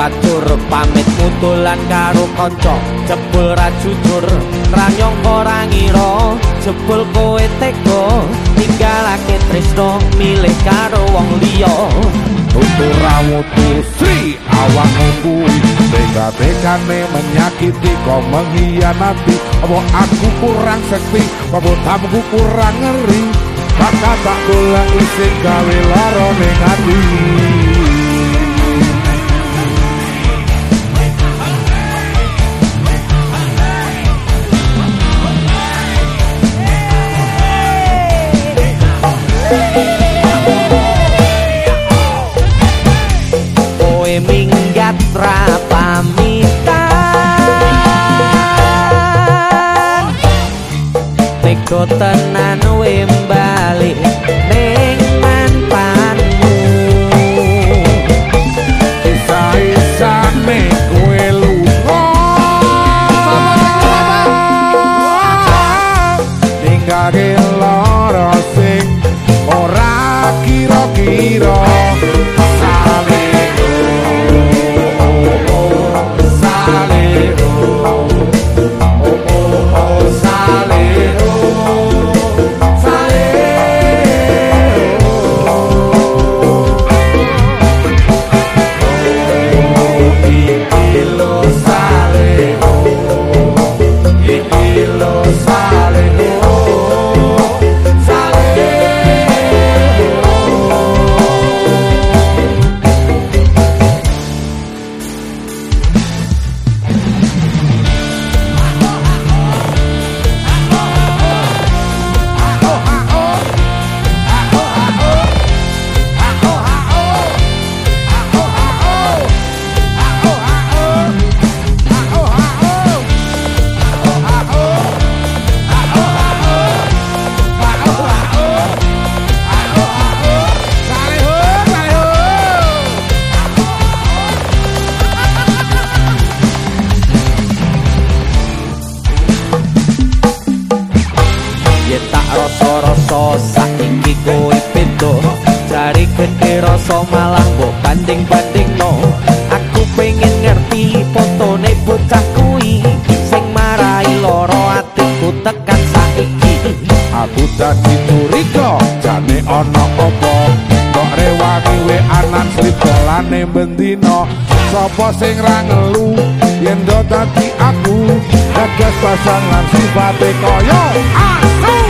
matur pamit mutulan karo kanca. Jebul ra jujur ra nyangka ra ngira jebul kowe tega ninggalake tresno milih karo wong liya. Tuturamu Sri awakmu kuwi. Tega-tegane menyakiti kau mengkhianati. Apa aku kurang sekti Apa tamuku kurang ngeri? Maka tak gula isi gawe loro ning ati teko tenan we bali ning mantanmu Isa-isane kowe lunga. Ninggake rasa malah mbok banding-bandingno aku pengen ngerti fotone bocah kuwi sing marai loro atiku tekan saiki. Aku dadi curiga jane ana apa? Kok rewangi we anak sribolane bendina sapa sing ra ngelu? Yen do dadi aku gagas pasangan sifate kaya asu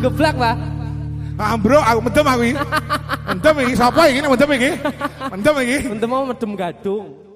geblak pak Ah, bro, aku mendem aku iki. Mendem iki, sapa iki nek mendem iki? Mendem iki. untuk mau medem gadung